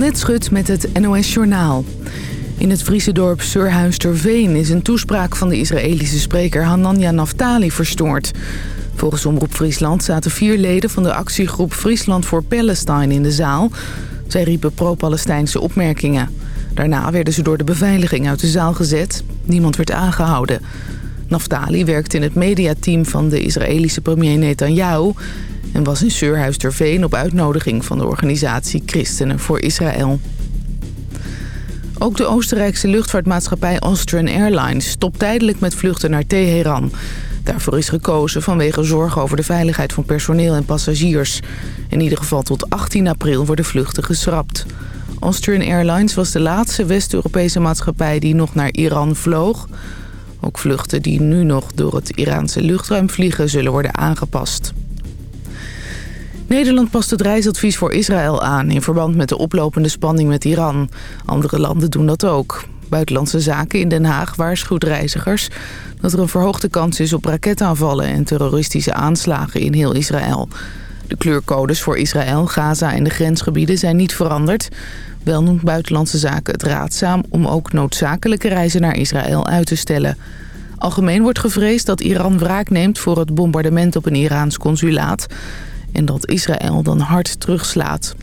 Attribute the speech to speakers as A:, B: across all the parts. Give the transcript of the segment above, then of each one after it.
A: Annette Schut met het NOS Journaal. In het Friese dorp Surhuisterveen is een toespraak van de Israëlische spreker Hanania Naftali verstoord. Volgens Omroep Friesland zaten vier leden van de actiegroep Friesland voor Palestine in de zaal. Zij riepen pro-Palestijnse opmerkingen. Daarna werden ze door de beveiliging uit de zaal gezet. Niemand werd aangehouden. Naftali werkt in het mediateam van de Israëlische premier Netanyahu... en was in Surhuisterveen op uitnodiging van de organisatie Christenen voor Israël. Ook de Oostenrijkse luchtvaartmaatschappij Austrian Airlines stopt tijdelijk met vluchten naar Teheran. Daarvoor is gekozen vanwege zorgen over de veiligheid van personeel en passagiers. In ieder geval tot 18 april worden vluchten geschrapt. Austrian Airlines was de laatste West-Europese maatschappij die nog naar Iran vloog. Ook vluchten die nu nog door het Iraanse luchtruim vliegen zullen worden aangepast. Nederland past het reisadvies voor Israël aan... in verband met de oplopende spanning met Iran. Andere landen doen dat ook. Buitenlandse Zaken in Den Haag waarschuwt reizigers... dat er een verhoogde kans is op raketaanvallen... en terroristische aanslagen in heel Israël. De kleurcodes voor Israël, Gaza en de grensgebieden zijn niet veranderd. Wel noemt Buitenlandse Zaken het raadzaam... om ook noodzakelijke reizen naar Israël uit te stellen... Algemeen wordt gevreesd dat Iran wraak neemt voor het bombardement op een Iraans consulaat en dat Israël dan hard terugslaat.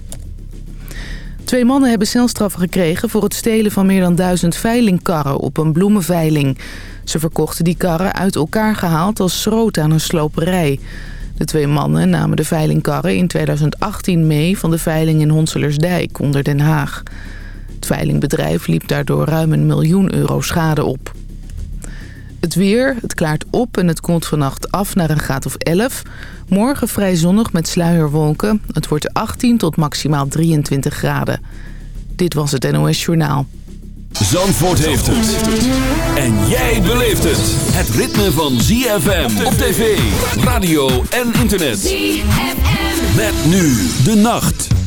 A: Twee mannen hebben celstraffen gekregen voor het stelen van meer dan duizend veilingkarren op een bloemenveiling. Ze verkochten die karren uit elkaar gehaald als schroot aan een sloperij. De twee mannen namen de veilingkarren in 2018 mee van de veiling in Honselersdijk onder Den Haag. Het veilingbedrijf liep daardoor ruim een miljoen euro schade op. Het weer, het klaart op en het komt vannacht af naar een graad of 11. Morgen vrij zonnig met sluierwolken. Het wordt 18 tot maximaal 23 graden. Dit was het NOS Journaal.
B: Zandvoort heeft het. En jij beleeft het. Het ritme van ZFM op tv, radio en internet. ZFM. Met nu de nacht.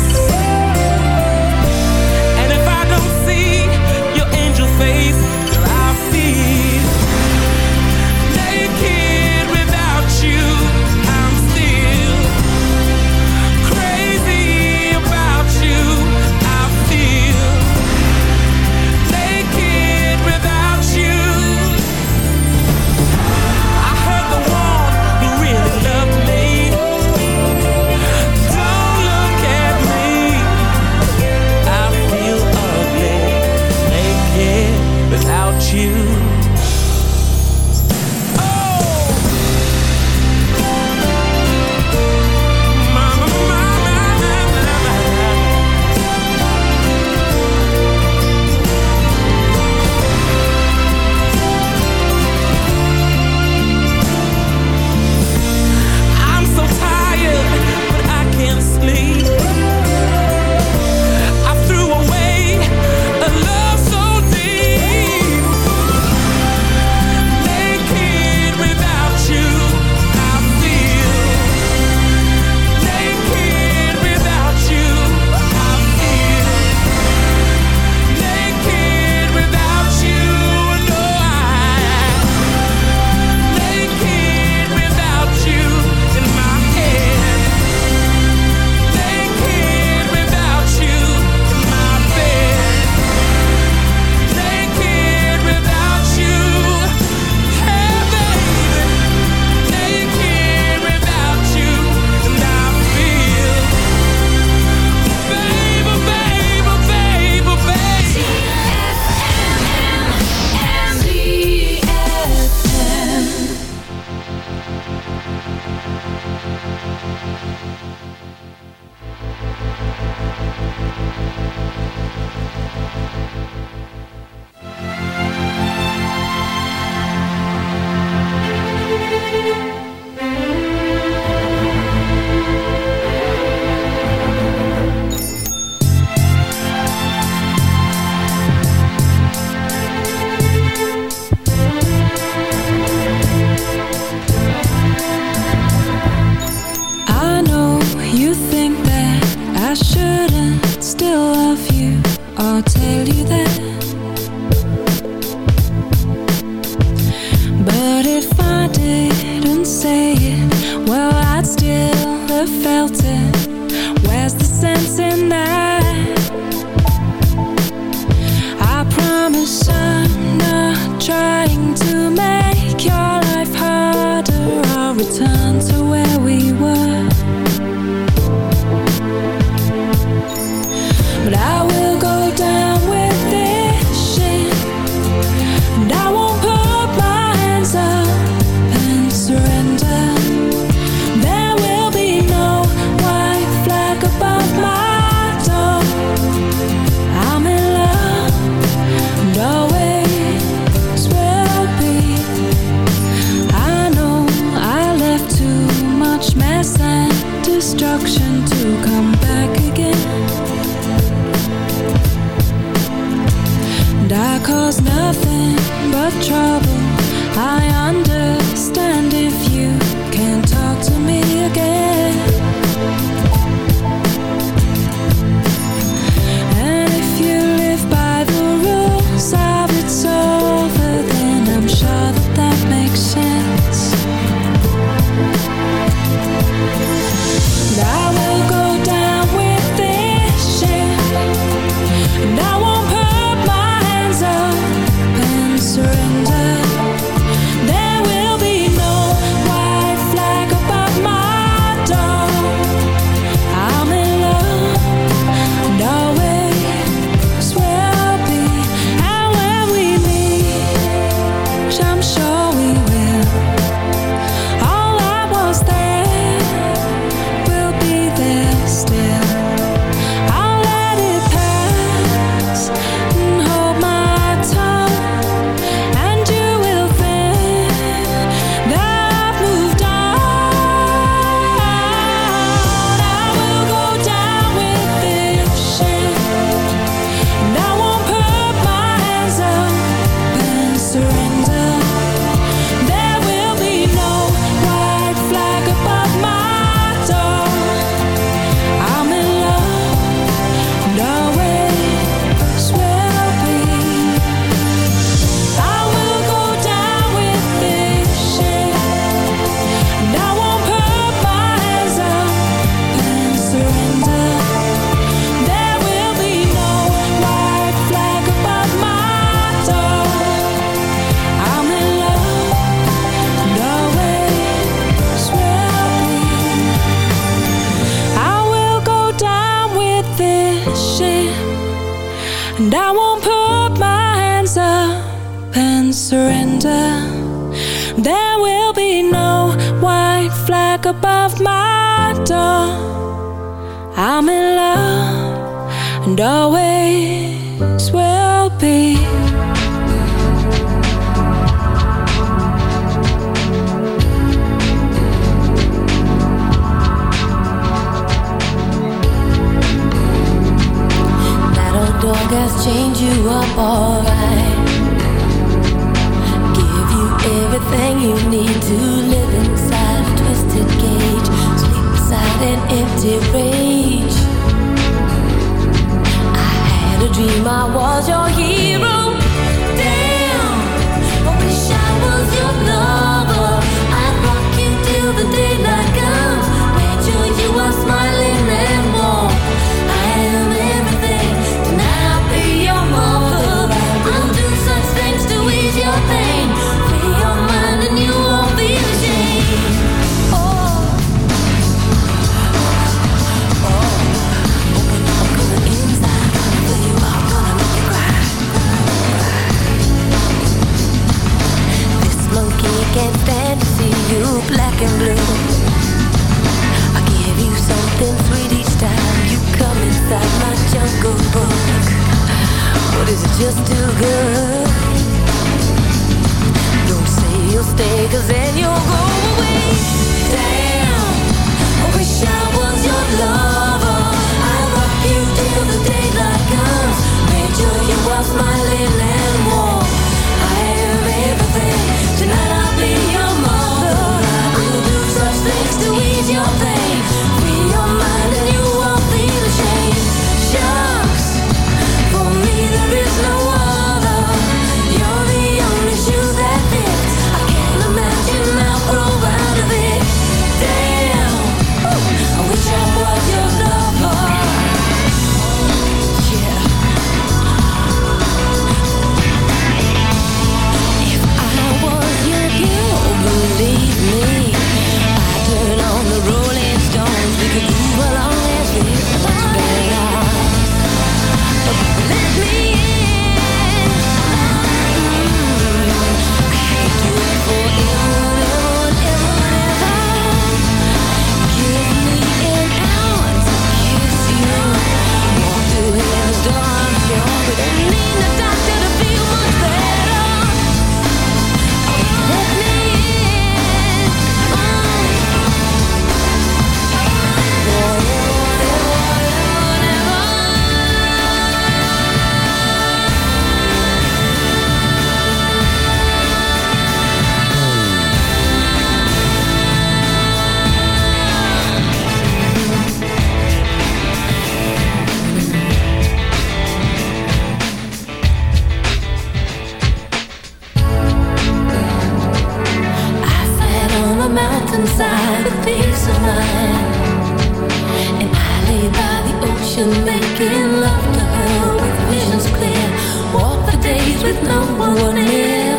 C: you're making love to her with visions clear. Walk the days with no one near.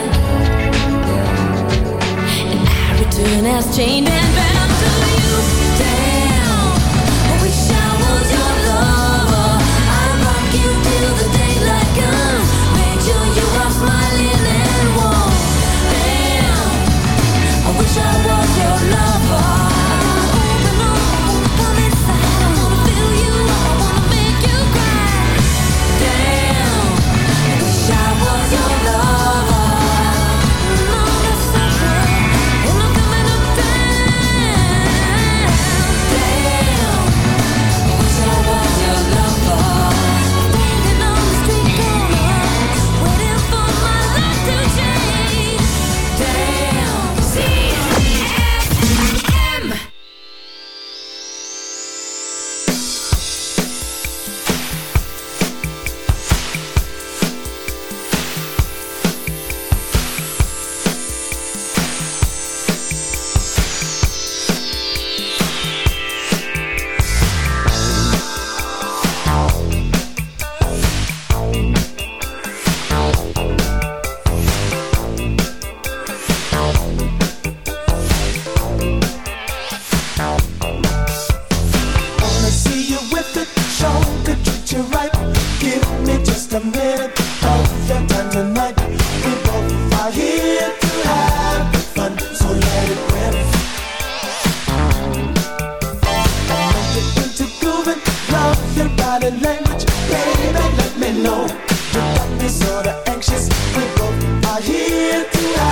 C: And I return as chained and To I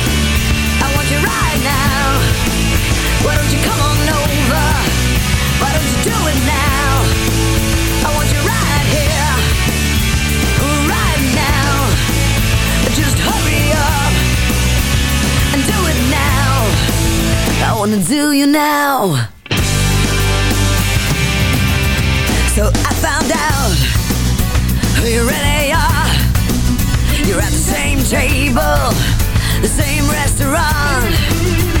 D: You're at the same table, the same restaurant.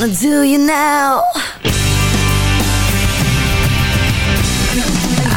D: Wanna do you now.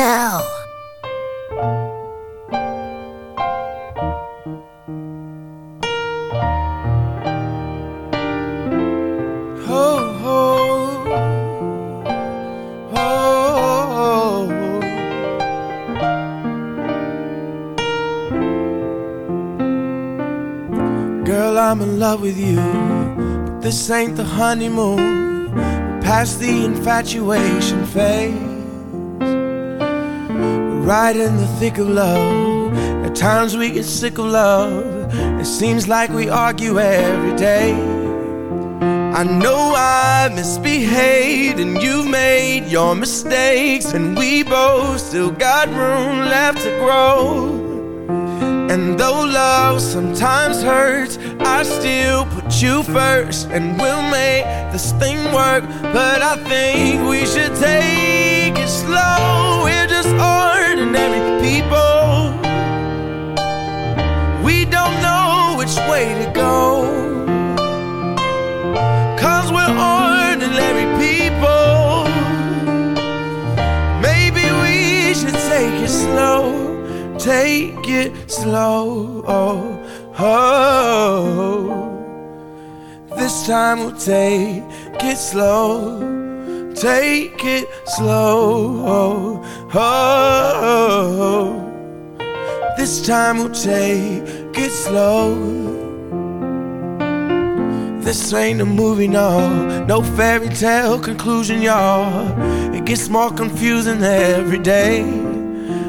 E: Girl, I'm in love with you, but this ain't the honeymoon. Past the infatuation phase. Right in the thick of love. At times we get sick of love. It seems like we argue every day. I know I misbehaved and you've made your mistakes, and we both still got room left to grow. And though love sometimes hurts, I still put you first, and we'll make this thing work. But I think we should take it slow. We're just ordinary people. We don't know which way to go. Cause we're ordinary people. Maybe we should take it slow. take it slow. Oh, oh. This time we'll take it slow. Take it slow. Oh, oh. This time we'll take it slow. This ain't a movie, no, no fairy tale conclusion, y'all. It gets more confusing every day.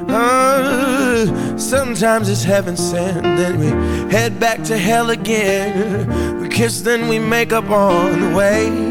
E: Uh, sometimes it's heaven sent, then we head back to hell again. We kiss, then we make up on the way.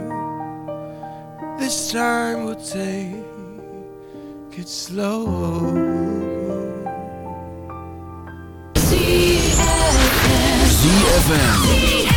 E: This time we'll take it slow.
B: ZFM.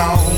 F: on.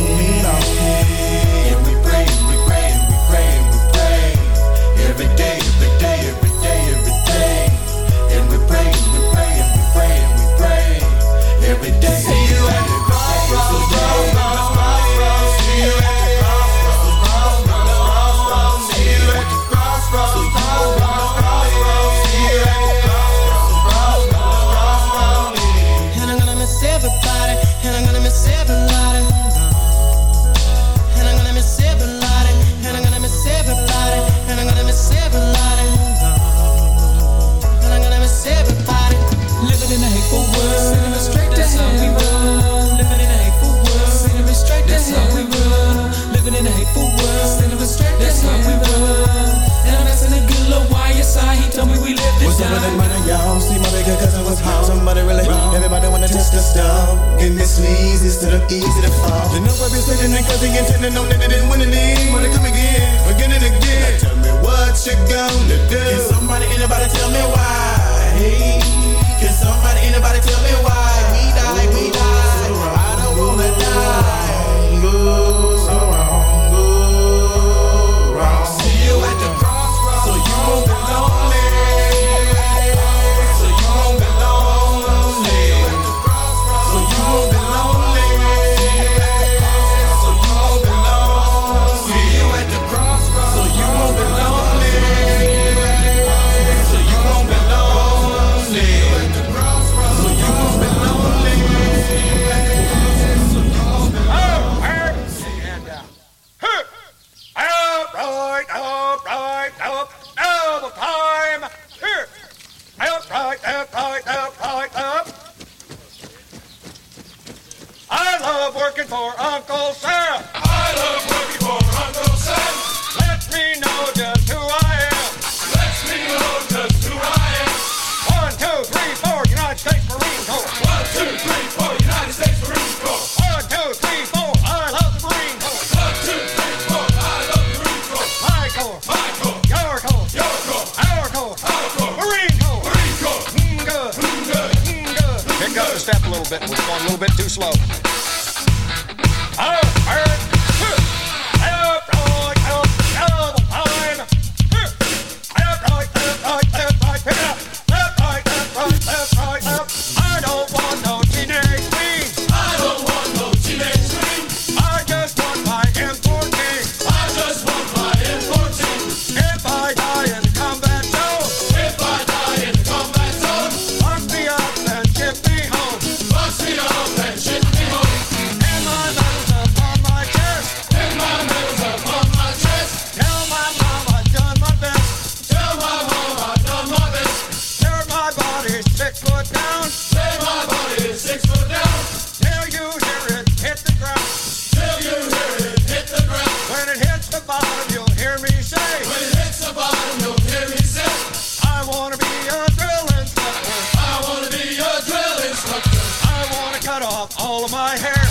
F: to the easy to
G: fall. You know I
H: be sitting in
G: cousin intending no that it didn't win the. Wanna come again, again and again. Now tell me what you gonna do.
H: Can somebody, anybody tell me why? Hey, can somebody, anybody tell me why? We die, we die. I don't wanna die.
I: Ooh. cut off all of
J: my hair.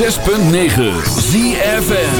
J: 106.9 ZFN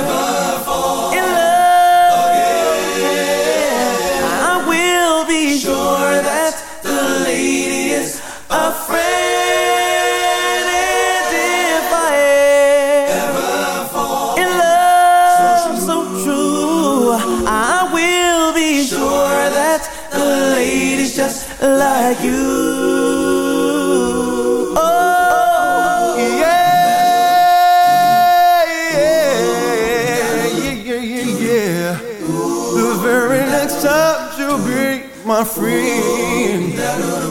E: will be sure that the lady's just like you. Oh, yeah, yeah, yeah, yeah. The very next time be my friend.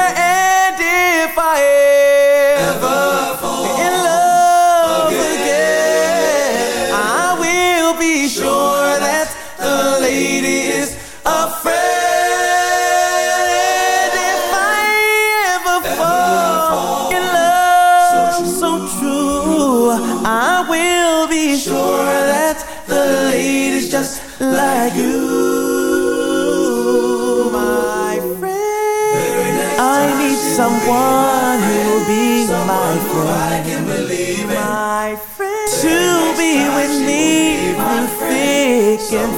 E: Thin.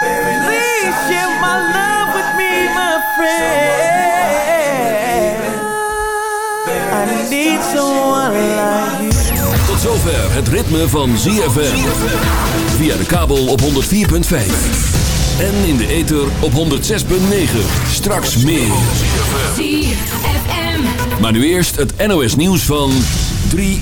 E: Please share my love with me, my friend. I need someone like you.
B: Tot zover het ritme van ZFM. Via de kabel op 104.5. En in de ether op 106.9. Straks meer.
D: ZFM.
B: Maar nu eerst het NOS nieuws van 3